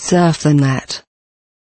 Surf the net.